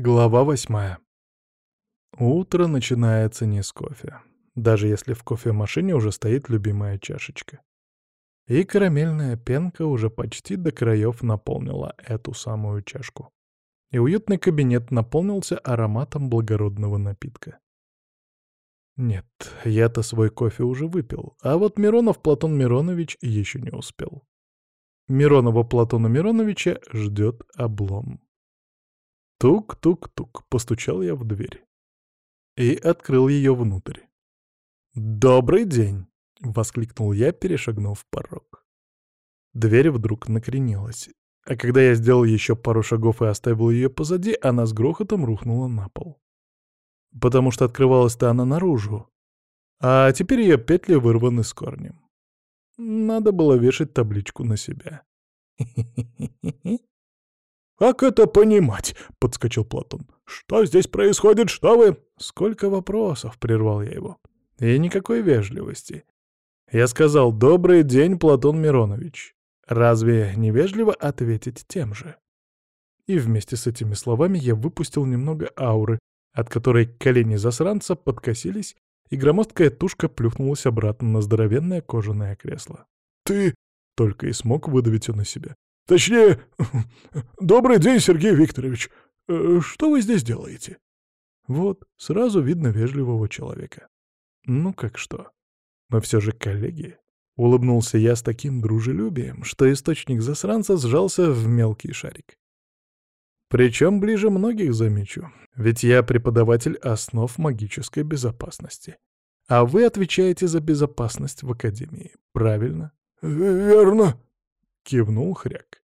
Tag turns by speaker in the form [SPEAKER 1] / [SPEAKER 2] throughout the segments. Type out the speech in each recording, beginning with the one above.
[SPEAKER 1] Глава восьмая. Утро начинается не с кофе, даже если в кофемашине уже стоит любимая чашечка. И карамельная пенка уже почти до краев наполнила эту самую чашку. И уютный кабинет наполнился ароматом благородного напитка. Нет, я-то свой кофе уже выпил, а вот Миронов Платон Миронович еще не успел. Миронова Платона Мироновича ждет облом. Тук-тук-тук, постучал я в дверь. И открыл ее внутрь. «Добрый день!» — воскликнул я, перешагнув порог. Дверь вдруг накренилась, а когда я сделал еще пару шагов и оставил ее позади, она с грохотом рухнула на пол. Потому что открывалась-то она наружу, а теперь ее петли вырваны с корнем. Надо было вешать табличку на себя.
[SPEAKER 2] «Как это понимать?» — подскочил Платон. «Что здесь происходит? Что вы...»
[SPEAKER 1] «Сколько вопросов!» — прервал я его. «И никакой вежливости. Я сказал «Добрый день, Платон Миронович». Разве не вежливо ответить тем же?» И вместе с этими словами я выпустил немного ауры, от которой колени засранца подкосились, и громоздкая тушка плюхнулась обратно на здоровенное кожаное кресло.
[SPEAKER 2] «Ты...» — только и смог выдавить он из себя. Точнее, добрый день, Сергей Викторович. Э, что вы здесь делаете?
[SPEAKER 1] Вот, сразу видно вежливого человека. Ну как что? Мы все же коллеги. Улыбнулся я с таким дружелюбием, что источник засранца сжался в мелкий шарик. Причем ближе многих замечу, ведь я преподаватель основ магической безопасности. А вы отвечаете за безопасность в Академии, правильно?
[SPEAKER 2] «Верно», —
[SPEAKER 1] кивнул Хряк.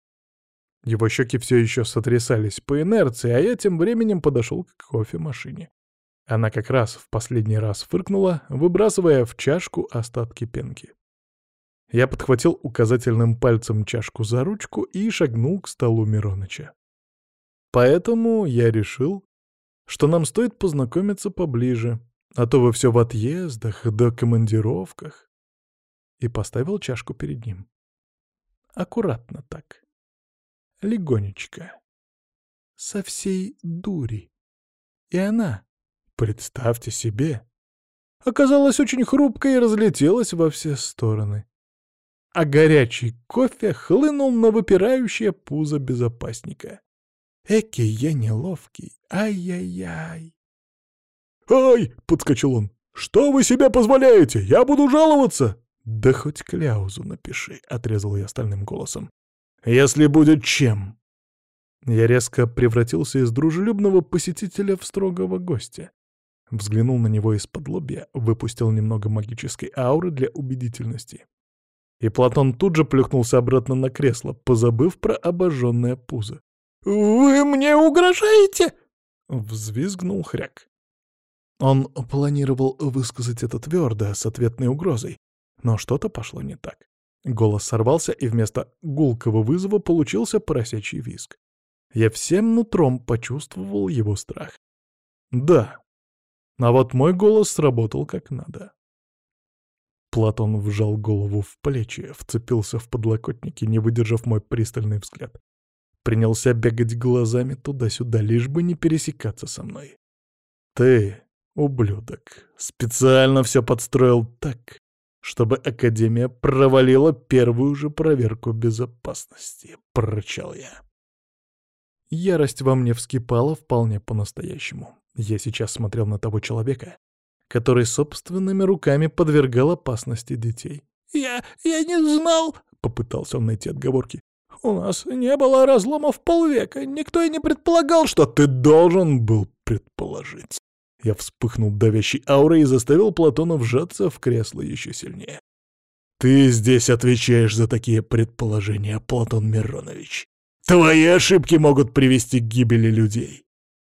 [SPEAKER 1] Его щеки все еще сотрясались по инерции, а я тем временем подошел к кофемашине. Она как раз в последний раз фыркнула, выбрасывая в чашку остатки пенки. Я подхватил указательным пальцем чашку за ручку и шагнул к столу Мироныча. Поэтому я решил, что нам стоит познакомиться поближе, а то вы все в отъездах да командировках. И поставил чашку перед ним. Аккуратно так легонечко. Со всей дури. И она, представьте себе, оказалась очень хрупкой и разлетелась во все стороны. А горячий кофе хлынул на выпирающее пузо безопасника. Эки я неловкий, ай-яй-яй.
[SPEAKER 2] «Ай!» — подскочил он. «Что вы себе позволяете? Я буду жаловаться!»
[SPEAKER 1] «Да хоть кляузу напиши», — отрезал я стальным голосом. Если будет чем. Я резко превратился из дружелюбного посетителя в строгого гостя. Взглянул на него из-под лобья, выпустил немного магической ауры для убедительности. И Платон тут же плюхнулся обратно на кресло, позабыв про обожженное пузо.
[SPEAKER 2] «Вы мне угрожаете?»
[SPEAKER 1] — взвизгнул хряк. Он планировал высказать это твердо, с ответной угрозой, но что-то пошло не так. Голос сорвался, и вместо гулкого вызова получился поросячий визг. Я всем нутром почувствовал его страх. Да, а вот мой голос сработал как надо. Платон вжал голову в плечи, вцепился в подлокотники, не выдержав мой пристальный взгляд. Принялся бегать глазами туда-сюда, лишь бы не пересекаться со мной. «Ты, ублюдок, специально все подстроил так, чтобы Академия провалила первую же проверку безопасности», — прорычал я. Ярость во мне вскипала вполне по-настоящему. Я сейчас смотрел на того человека, который собственными руками подвергал опасности детей.
[SPEAKER 2] «Я... я не знал...» — попытался он найти отговорки. «У нас не было разломов полвека. Никто и не предполагал, что ты должен был предположить».
[SPEAKER 1] Я вспыхнул давящей аурой и заставил Платона вжаться в кресло еще сильнее. «Ты здесь отвечаешь за такие предположения, Платон Миронович. Твои ошибки могут привести к гибели людей.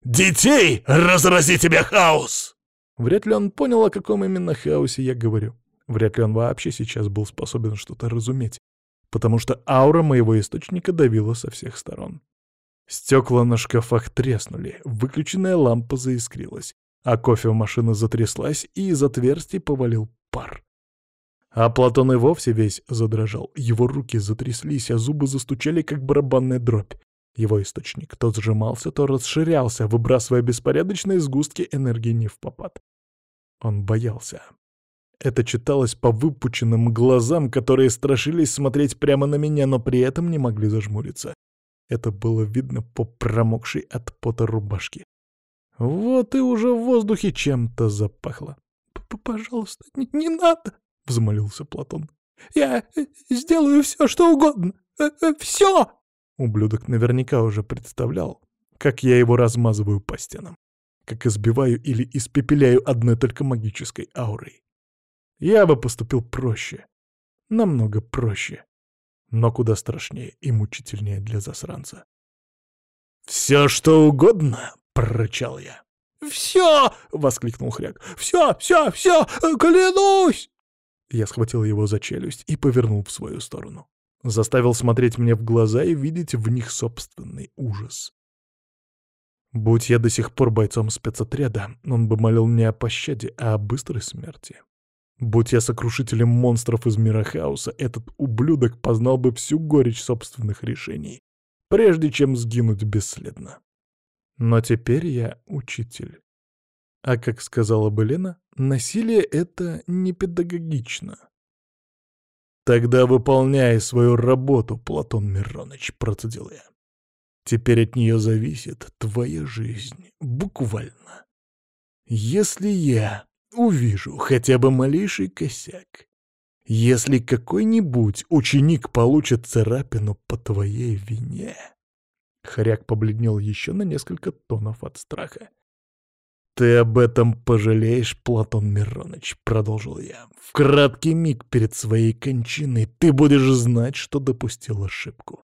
[SPEAKER 1] Детей! Разрази тебя хаос!» Вряд ли он понял, о каком именно хаосе я говорю. Вряд ли он вообще сейчас был способен что-то разуметь, потому что аура моего источника давила со всех сторон. Стекла на шкафах треснули, выключенная лампа заискрилась а кофемашина затряслась, и из отверстий повалил пар. А Платон и вовсе весь задрожал. Его руки затряслись, а зубы застучали, как барабанная дробь. Его источник то сжимался, то расширялся, выбрасывая беспорядочные сгустки энергии не в попад. Он боялся. Это читалось по выпученным глазам, которые страшились смотреть прямо на меня, но при этом не могли зажмуриться. Это было видно по промокшей от пота рубашке. Вот и уже в воздухе чем-то запахло. «Пожалуйста, не, не надо!» — взмолился Платон. «Я сделаю все, что угодно! Э, э, все!» Ублюдок наверняка уже представлял, как я его размазываю по стенам, как избиваю или испепеляю одной только магической аурой. Я бы поступил проще, намного проще, но куда страшнее и мучительнее для засранца. «Все, что угодно!» — прорычал я. «Все!» — воскликнул Хряк. «Все, все, все! Клянусь!» Я схватил его за челюсть и повернул в свою сторону. Заставил смотреть мне в глаза и видеть в них собственный ужас. Будь я до сих пор бойцом спецотряда, он бы молил не о пощаде, а о быстрой смерти. Будь я сокрушителем монстров из мира хаоса, этот ублюдок познал бы всю горечь собственных решений, прежде чем сгинуть бесследно. Но теперь я учитель. А как сказала бы Лена, насилие — это не педагогично. «Тогда выполняй свою работу, Платон Мироныч», — процедил я. «Теперь от нее зависит твоя жизнь, буквально. Если я увижу хотя бы малейший косяк, если какой-нибудь ученик получит царапину по твоей вине...» Хоряк побледнел еще на несколько тонов от страха. «Ты об этом пожалеешь, Платон Мироныч», — продолжил я. «В краткий миг перед своей кончиной ты будешь знать, что допустил ошибку.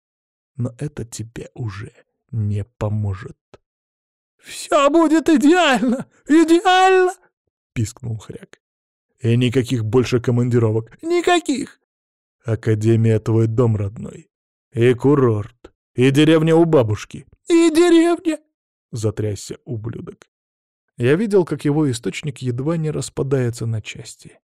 [SPEAKER 1] Но это тебе уже не поможет». «Все будет идеально! Идеально!» — пискнул Хряк. «И никаких больше командировок. Никаких!» «Академия — твой дом родной. И курорт. И деревня у бабушки». «И деревня!» — затрясся ублюдок. Я видел, как его источник едва не распадается на части.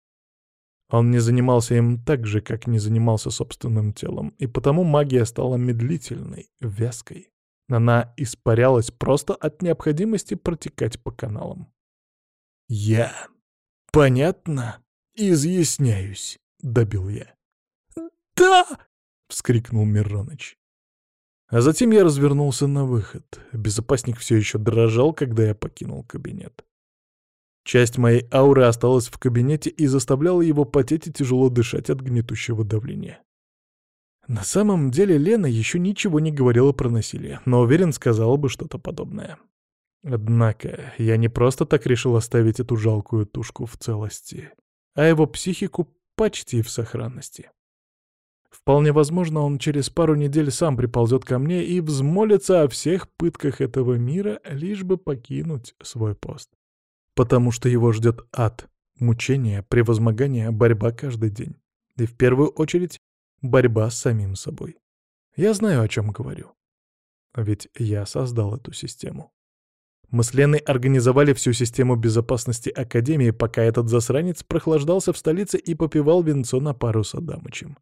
[SPEAKER 1] Он не занимался им так же, как не занимался собственным телом, и потому магия стала медлительной, вязкой. Она испарялась просто от необходимости протекать по каналам. «Я понятно изъясняюсь», — добил я. «Да!» — вскрикнул Мироныч. А затем я развернулся на выход. Безопасник все еще дрожал, когда я покинул кабинет. Часть моей ауры осталась в кабинете и заставляла его потеть и тяжело дышать от гнетущего давления. На самом деле Лена еще ничего не говорила про насилие, но уверен, сказала бы что-то подобное. Однако я не просто так решил оставить эту жалкую тушку в целости, а его психику почти в сохранности. Вполне возможно, он через пару недель сам приползет ко мне и взмолится о всех пытках этого мира, лишь бы покинуть свой пост. Потому что его ждет ад, мучение, превозмогание, борьба каждый день. И в первую очередь борьба с самим собой. Я знаю, о чем говорю. Ведь я создал эту систему. Мы с Леной организовали всю систему безопасности Академии, пока этот засранец прохлаждался в столице и попивал венцо на пару с Адамычем.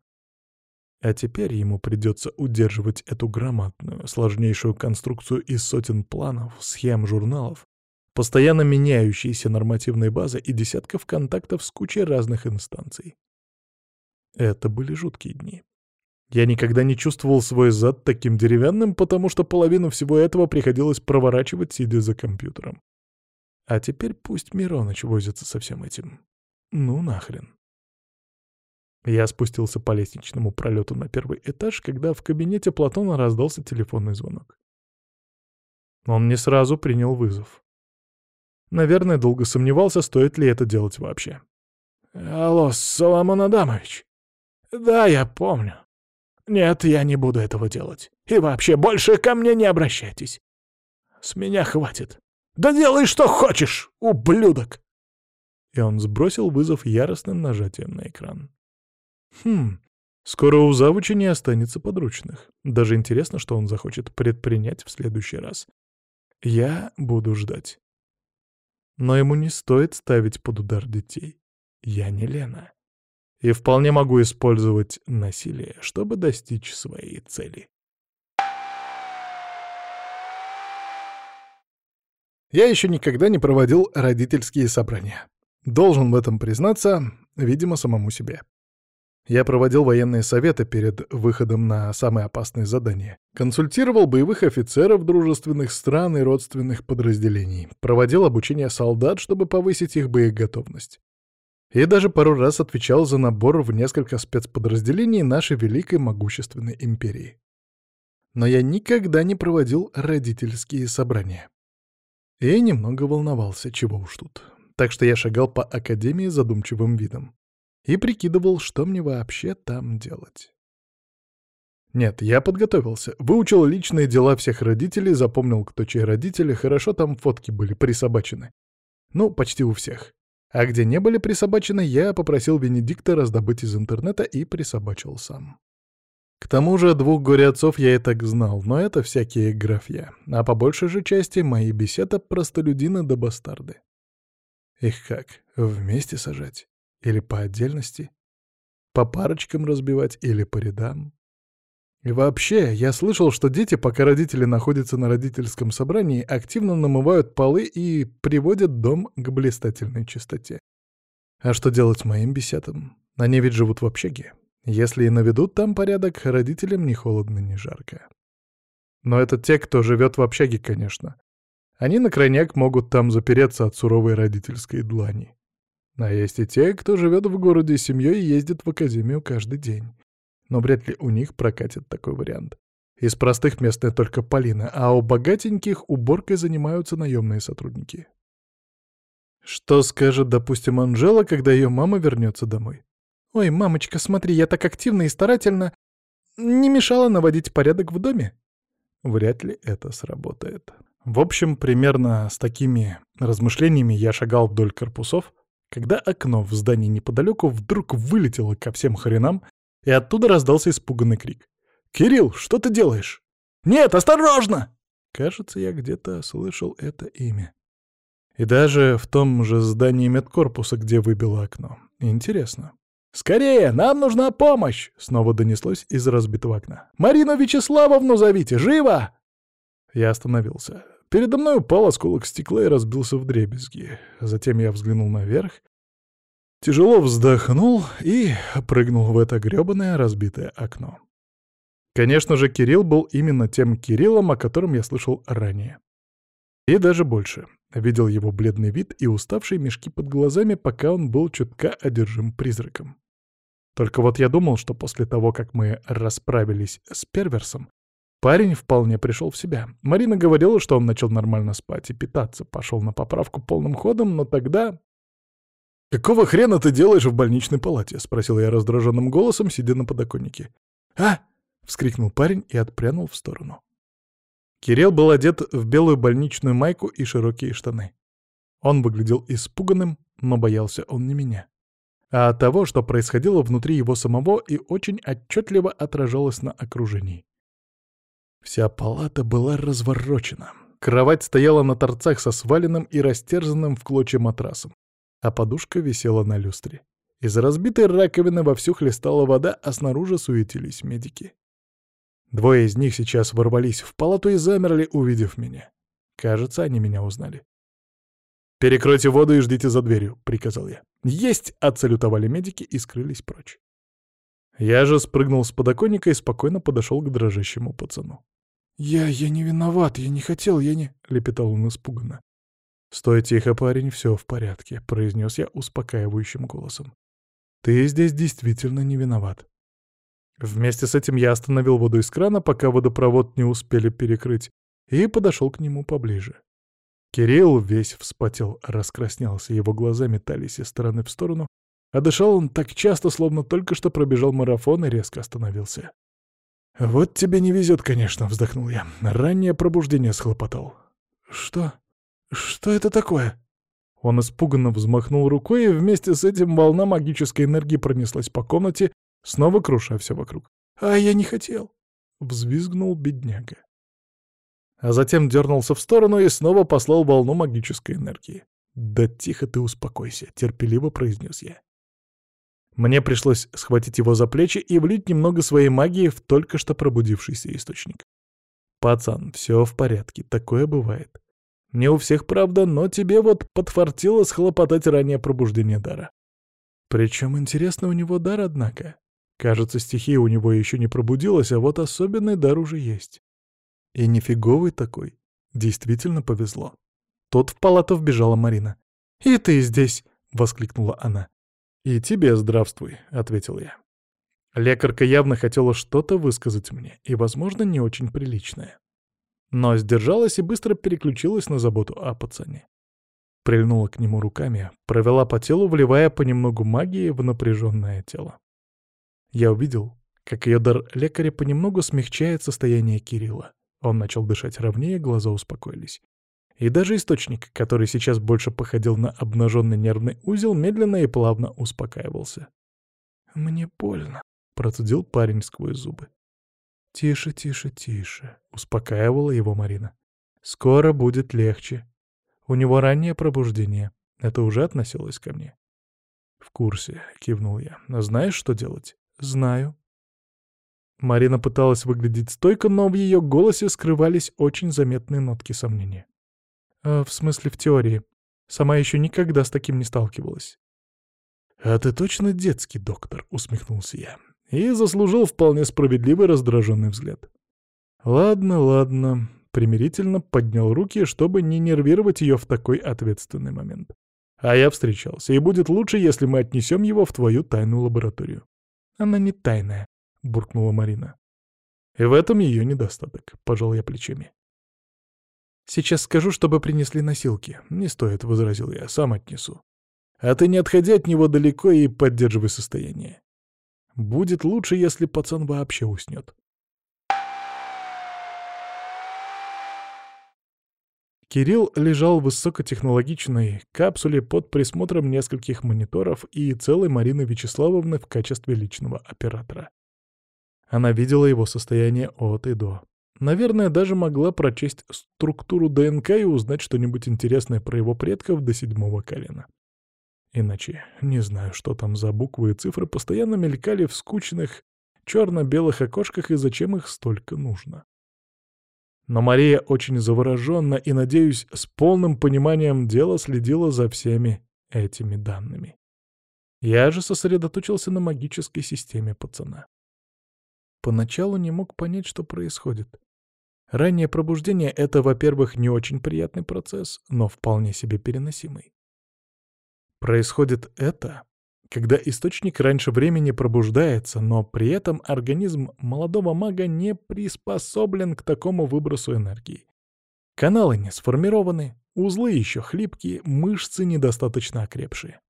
[SPEAKER 1] А теперь ему придется удерживать эту громадную, сложнейшую конструкцию из сотен планов, схем, журналов, постоянно меняющейся нормативной базы и десятков контактов с кучей разных инстанций. Это были жуткие дни. Я никогда не чувствовал свой зад таким деревянным, потому что половину всего этого приходилось проворачивать, сидя за компьютером. А теперь пусть Мироныч возится со всем этим. Ну нахрен. Я спустился по лестничному пролету на первый этаж, когда в кабинете Платона раздался телефонный звонок. Он не сразу принял вызов. Наверное, долго сомневался, стоит ли это делать вообще. «Алло, Соломон Адамович?» «Да, я помню. Нет, я не буду этого делать. И вообще, больше ко мне не обращайтесь. С меня хватит. Да делай, что хочешь, ублюдок!» И он сбросил вызов яростным нажатием на экран. Хм, скоро у завуча не останется подручных. Даже интересно, что он захочет предпринять в следующий раз. Я буду ждать. Но ему не стоит ставить под удар детей. Я не Лена. И вполне могу использовать насилие, чтобы достичь своей цели. Я еще никогда не проводил родительские собрания. Должен в этом признаться, видимо, самому себе. Я проводил военные советы перед выходом на самые опасные задания. Консультировал боевых офицеров дружественных стран и родственных подразделений. Проводил обучение солдат, чтобы повысить их боеготовность. И даже пару раз отвечал за набор в несколько спецподразделений нашей великой могущественной империи. Но я никогда не проводил родительские собрания. И немного волновался, чего уж тут. Так что я шагал по академии задумчивым видом и прикидывал, что мне вообще там делать. Нет, я подготовился, выучил личные дела всех родителей, запомнил, кто чьи родители, хорошо там фотки были присобачены. Ну, почти у всех. А где не были присобачены, я попросил Венедикта раздобыть из интернета и присобачил сам. К тому же двух горе-отцов я и так знал, но это всякие графья, а по большей же части мои беседы простолюдины да бастарды. Их как, вместе сажать? Или по отдельности? По парочкам разбивать или по рядам? И вообще, я слышал, что дети, пока родители находятся на родительском собрании, активно намывают полы и приводят дом к блистательной чистоте. А что делать моим бесятам? Они ведь живут в общаге. Если и наведут там порядок, родителям ни холодно, ни жарко. Но это те, кто живет в общаге, конечно. Они на крайняк могут там запереться от суровой родительской длани. А есть и те, кто живет в городе с семьей и ездит в академию каждый день. Но вряд ли у них прокатит такой вариант. Из простых местная только Полина, а у богатеньких уборкой занимаются наемные сотрудники. Что скажет, допустим, Анжела, когда ее мама вернется домой? «Ой, мамочка, смотри, я так активно и старательно не мешала наводить порядок в доме?» Вряд ли это сработает. В общем, примерно с такими размышлениями я шагал вдоль корпусов, когда окно в здании неподалеку вдруг вылетело ко всем хренам, и оттуда раздался испуганный крик. «Кирилл, что ты делаешь?» «Нет, осторожно!» Кажется, я где-то слышал это имя. И даже в том же здании медкорпуса, где выбило окно. Интересно. «Скорее, нам нужна помощь!» — снова донеслось из разбитого окна. «Марину Вячеславовну зовите! Живо!» Я остановился. Передо мной упал осколок стекла и разбился в дребезги. Затем я взглянул наверх, тяжело вздохнул и прыгнул в это грёбаное разбитое окно. Конечно же, Кирилл был именно тем Кириллом, о котором я слышал ранее. И даже больше. Видел его бледный вид и уставшие мешки под глазами, пока он был чутка одержим призраком. Только вот я думал, что после того, как мы расправились с Перверсом, Парень вполне пришел в себя. Марина говорила, что он начал нормально спать и питаться, пошел на поправку полным ходом, но тогда... «Какого хрена ты делаешь в больничной палате?» — спросил я раздраженным голосом, сидя на подоконнике. «А!» — вскрикнул парень и отпрянул в сторону. Кирилл был одет в белую больничную майку и широкие штаны. Он выглядел испуганным, но боялся он не меня, а того, что происходило внутри его самого и очень отчетливо отражалось на окружении. Вся палата была разворочена. Кровать стояла на торцах со сваленным и растерзанным в клочья матрасом, а подушка висела на люстре. Из разбитой раковины вовсю хлестала вода, а снаружи суетились медики. Двое из них сейчас ворвались в палату и замерли, увидев меня. Кажется, они меня узнали. «Перекройте воду и ждите за дверью», — приказал я. «Есть!» — отсалютовали медики и скрылись прочь. Я же спрыгнул с подоконника и спокойно подошел к дрожащему пацану. «Я... я не виноват, я не хотел, я не...» — лепетал он испуганно. «Стой тихо, парень, все в порядке», — произнес я успокаивающим голосом. «Ты здесь действительно не виноват». Вместе с этим я остановил воду из крана, пока водопровод не успели перекрыть, и подошел к нему поближе. Кирилл весь вспотел, раскраснялся, его глаза метались из стороны в сторону, а дышал он так часто, словно только что пробежал марафон и резко остановился. «Вот тебе не везет, конечно», — вздохнул я. Раннее пробуждение схлопотал. «Что? Что это такое?» Он испуганно взмахнул рукой, и вместе с этим волна магической энергии пронеслась по комнате, снова круша все вокруг. «А я не хотел!» — взвизгнул бедняга. А затем дернулся в сторону и снова послал волну магической энергии. «Да тихо ты успокойся», — терпеливо произнес я. Мне пришлось схватить его за плечи и влить немного своей магии в только что пробудившийся источник. «Пацан, все в порядке, такое бывает. Не у всех, правда, но тебе вот подфартило схлопотать ранее пробуждение дара. Причем интересно у него дар, однако. Кажется, стихия у него еще не пробудилась, а вот особенный дар уже есть. И нифиговый такой. Действительно повезло. Тут в палату вбежала Марина. «И ты здесь!» — воскликнула она. «И тебе здравствуй», — ответил я. Лекарка явно хотела что-то высказать мне, и, возможно, не очень приличное. Но сдержалась и быстро переключилась на заботу о пацане. Прильнула к нему руками, провела по телу, вливая понемногу магии в напряженное тело. Я увидел, как ее дар лекаря понемногу смягчает состояние Кирилла. Он начал дышать ровнее, глаза успокоились. И даже источник, который сейчас больше походил на обнаженный нервный узел, медленно и плавно успокаивался. «Мне больно», — процедил парень сквозь зубы. «Тише, тише, тише», — успокаивала его Марина. «Скоро будет легче. У него раннее пробуждение. Это уже относилось ко мне». «В курсе», — кивнул я. «Знаешь, что делать?» «Знаю». Марина пыталась выглядеть стойко, но в ее голосе скрывались очень заметные нотки сомнения. «Э, «В смысле, в теории. Сама еще никогда с таким не сталкивалась». «А ты точно детский доктор?» — усмехнулся я. И заслужил вполне справедливый раздраженный взгляд. «Ладно, ладно», — примирительно поднял руки, чтобы не нервировать ее в такой ответственный момент. «А я встречался, и будет лучше, если мы отнесем его в твою тайную лабораторию». «Она не тайная», — буркнула Марина. «И в этом ее недостаток», — пожал я плечами. «Сейчас скажу, чтобы принесли носилки». «Не стоит», — возразил я, — «сам отнесу». «А ты не отходи от него далеко и поддерживай состояние. Будет лучше, если пацан вообще уснет». Кирилл лежал в высокотехнологичной капсуле под присмотром нескольких мониторов и целой Марины Вячеславовны в качестве личного оператора. Она видела его состояние от и до. Наверное, даже могла прочесть структуру ДНК и узнать что-нибудь интересное про его предков до седьмого колена. Иначе не знаю, что там за буквы и цифры постоянно мелькали в скучных черно-белых окошках и зачем их столько нужно. Но Мария очень завороженно и, надеюсь, с полным пониманием дела следила за всеми этими данными. Я же сосредоточился на магической системе пацана. Поначалу не мог понять, что происходит. Раннее пробуждение — это, во-первых, не очень приятный процесс, но вполне себе переносимый. Происходит это, когда источник раньше времени пробуждается, но при этом организм молодого мага не приспособлен к такому выбросу энергии. Каналы не сформированы, узлы еще хлипкие, мышцы недостаточно окрепшие.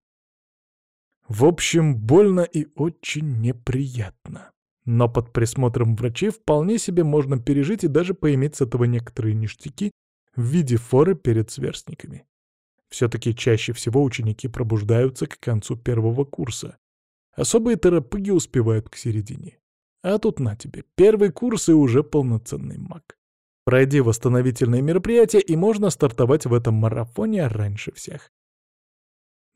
[SPEAKER 1] В общем, больно и очень неприятно. Но под присмотром врачей вполне себе можно пережить и даже поиметь с этого некоторые ништяки в виде форы перед сверстниками. Все-таки чаще всего ученики пробуждаются к концу первого курса. Особые торопыги успевают к середине. А тут на тебе, первый курс и уже полноценный маг. Пройди восстановительные мероприятия, и можно стартовать в этом марафоне раньше всех.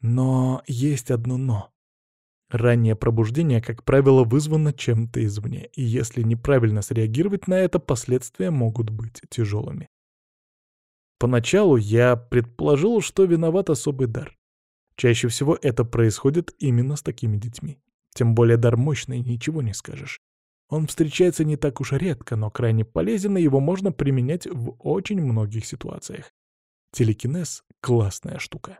[SPEAKER 1] Но есть одно «но». Раннее пробуждение, как правило, вызвано чем-то извне, и если неправильно среагировать на это, последствия могут быть тяжелыми. Поначалу я предположил, что виноват особый дар. Чаще всего это происходит именно с такими детьми. Тем более дар мощный, ничего не скажешь. Он встречается не так уж редко, но крайне полезен, и его можно применять в очень многих ситуациях. Телекинез — классная штука.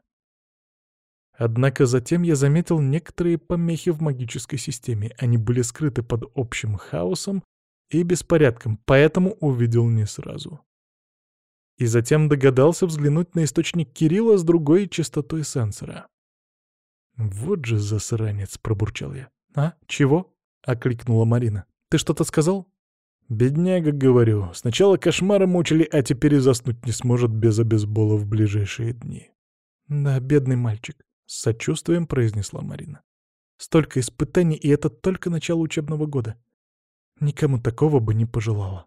[SPEAKER 1] Однако затем я заметил некоторые помехи в магической системе. Они были скрыты под общим хаосом и беспорядком, поэтому увидел не сразу. И затем догадался взглянуть на источник Кирилла с другой частотой сенсора. «Вот же засранец!» — пробурчал я. «А, чего?» — окликнула Марина. «Ты что-то сказал?» «Бедняга, говорю. Сначала кошмары мучили, а теперь и заснуть не сможет без обезбола в ближайшие дни». «Да, бедный мальчик. — с сочувствием произнесла Марина. «Столько испытаний, и это только начало учебного года. Никому такого бы не пожелала».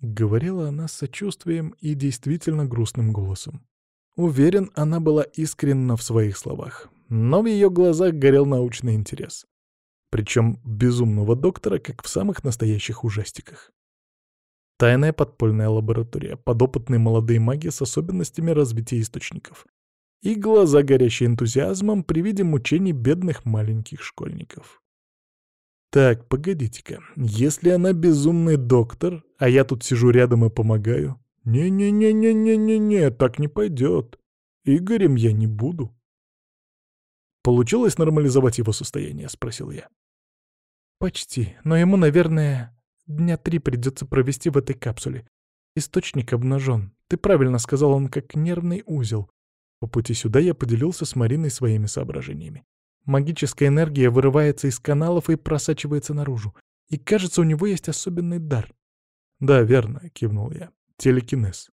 [SPEAKER 1] Говорила она с сочувствием и действительно грустным голосом. Уверен, она была искренна в своих словах, но в ее глазах горел научный интерес. Причем безумного доктора, как в самых настоящих ужастиках. Тайная подпольная лаборатория, подопытные молодые маги с особенностями развития источников. И глаза, горящие энтузиазмом при виде мучений бедных маленьких школьников. Так, погодите-ка, если она безумный доктор, а я тут сижу рядом и помогаю... Не-не-не-не-не-не-не, так не пойдет. Игорем я не буду. Получилось нормализовать его состояние, спросил я. Почти, но ему, наверное, дня три придется провести в этой капсуле. Источник обнажен. Ты правильно сказал, он как нервный узел. По пути сюда я поделился с Мариной своими соображениями. Магическая энергия вырывается из каналов и просачивается наружу. И кажется, у него есть особенный дар. «Да, верно», — кивнул я. «Телекинез».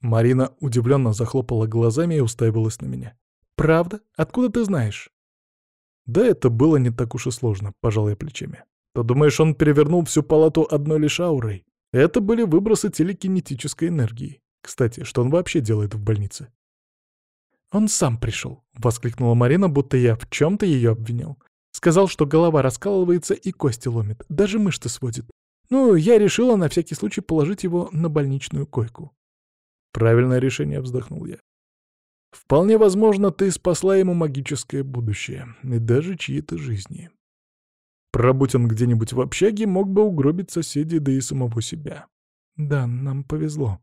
[SPEAKER 1] Марина удивленно захлопала глазами и уставилась на меня. «Правда? Откуда ты знаешь?» «Да это было не так уж и сложно», — пожал я плечами. «Ты думаешь, он перевернул всю палату одной лишь аурой? Это были выбросы телекинетической энергии. Кстати, что он вообще делает в больнице?» «Он сам пришел», — воскликнула Марина, будто я в чем-то ее обвинял. Сказал, что голова раскалывается и кости ломит, даже мышцы сводит. Ну, я решила на всякий случай положить его на больничную койку. Правильное решение, вздохнул я. Вполне возможно, ты спасла ему магическое будущее, и даже чьи-то жизни. Пробудь он где-нибудь в общаге, мог бы угробить соседей, да и самого себя. Да, нам повезло.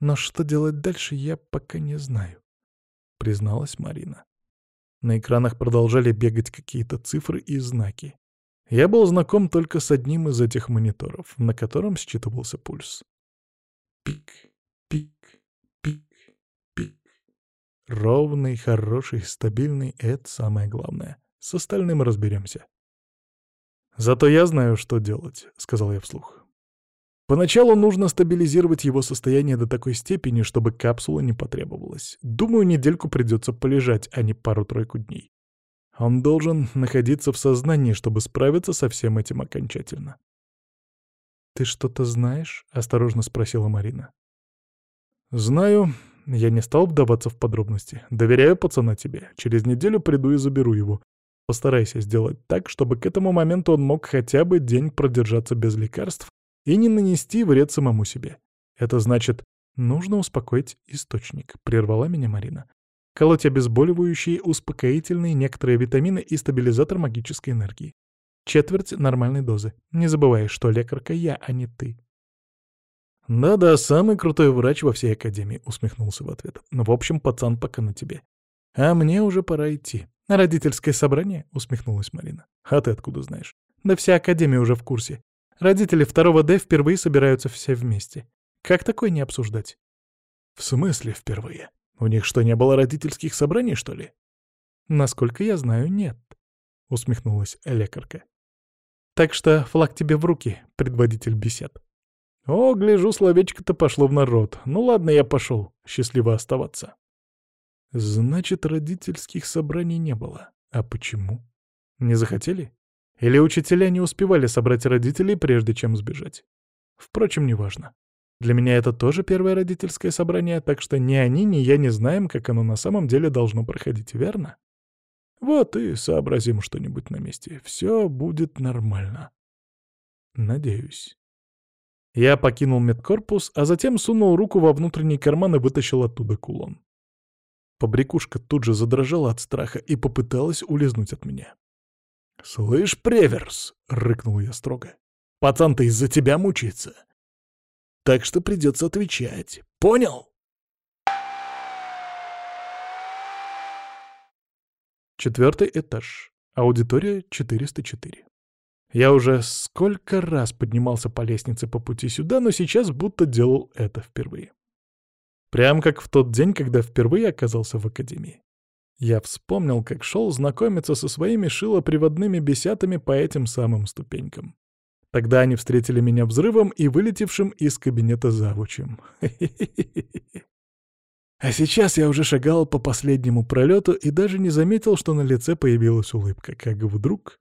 [SPEAKER 1] Но что делать дальше, я пока не знаю призналась Марина. На экранах продолжали бегать какие-то цифры и знаки. Я был знаком только с одним из этих мониторов, на котором считывался пульс. Пик, пик, пик, пик. Ровный, хороший, стабильный — это самое главное. С остальным разберемся. «Зато я знаю, что делать», — сказал я вслух. Поначалу нужно стабилизировать его состояние до такой степени, чтобы капсула не потребовалась. Думаю, недельку придется полежать, а не пару-тройку дней. Он должен находиться в сознании, чтобы справиться со всем этим окончательно. «Ты что-то знаешь?» — осторожно спросила Марина. «Знаю. Я не стал вдаваться в подробности. Доверяю пацана тебе. Через неделю приду и заберу его. Постарайся сделать так, чтобы к этому моменту он мог хотя бы день продержаться без лекарств и не нанести вред самому себе. Это значит, нужно успокоить источник, прервала меня Марина. Колоть обезболивающие, успокоительные, некоторые витамины и стабилизатор магической энергии. Четверть нормальной дозы. Не забывай, что лекарка я, а не ты. «Да-да, самый крутой врач во всей академии», — усмехнулся в ответ. «Ну, в общем, пацан пока на тебе. А мне уже пора идти». «Родительское собрание?» — усмехнулась Марина. «А ты откуда знаешь?» «Да вся академия уже в курсе. Родители второго Д впервые собираются все вместе. Как такое не обсуждать? В смысле впервые? У них что, не было родительских собраний, что ли? Насколько я знаю, нет, усмехнулась лекарка. Так что флаг тебе в руки, предводитель бесед. О, гляжу, словечко-то пошло в народ. Ну ладно, я пошел. Счастливо оставаться. Значит, родительских собраний не было. А почему? Не захотели? Или учителя не успевали собрать родителей, прежде чем сбежать. Впрочем, неважно. Для меня это тоже первое родительское собрание, так что ни они, ни я не знаем, как оно на самом деле должно проходить, верно? Вот и сообразим что-нибудь на месте. Все будет нормально. Надеюсь. Я покинул медкорпус, а затем сунул руку во внутренний карман и вытащил оттуда кулон. Побрякушка тут же задрожала от страха и попыталась улизнуть от меня. «Слышь, Преверс!» — рыкнул я строго. «Пацан-то из-за тебя мучается. Так что придется отвечать. Понял?» Четвертый этаж. Аудитория 404. Я уже сколько раз поднимался по лестнице по пути сюда, но сейчас будто делал это впервые. Прям как в тот день, когда впервые оказался в академии. Я вспомнил, как шел знакомиться со своими шилоприводными бесятами по этим самым ступенькам. Тогда они встретили меня взрывом и вылетевшим из кабинета завучем. А сейчас я уже шагал по последнему пролету и даже не заметил, что на лице появилась улыбка, как вдруг...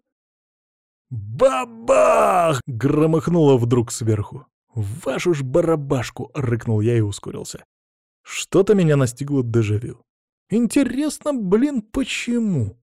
[SPEAKER 1] «Бабах!» — громыхнуло вдруг сверху. «Вашу ж барабашку!» — рыкнул я и ускорился. Что-то меня настигло дежавю. Интересно, блин, почему?